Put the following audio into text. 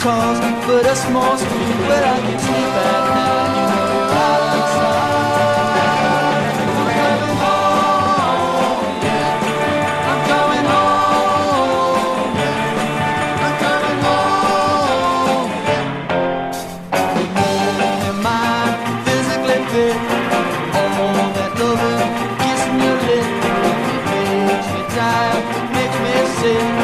calls, but a small street where I can sleep at night, I'm coming home, yeah. I'm coming home, yeah. I'm coming home. Yeah. The physically fit? That loving. It makes me tired, makes me sick.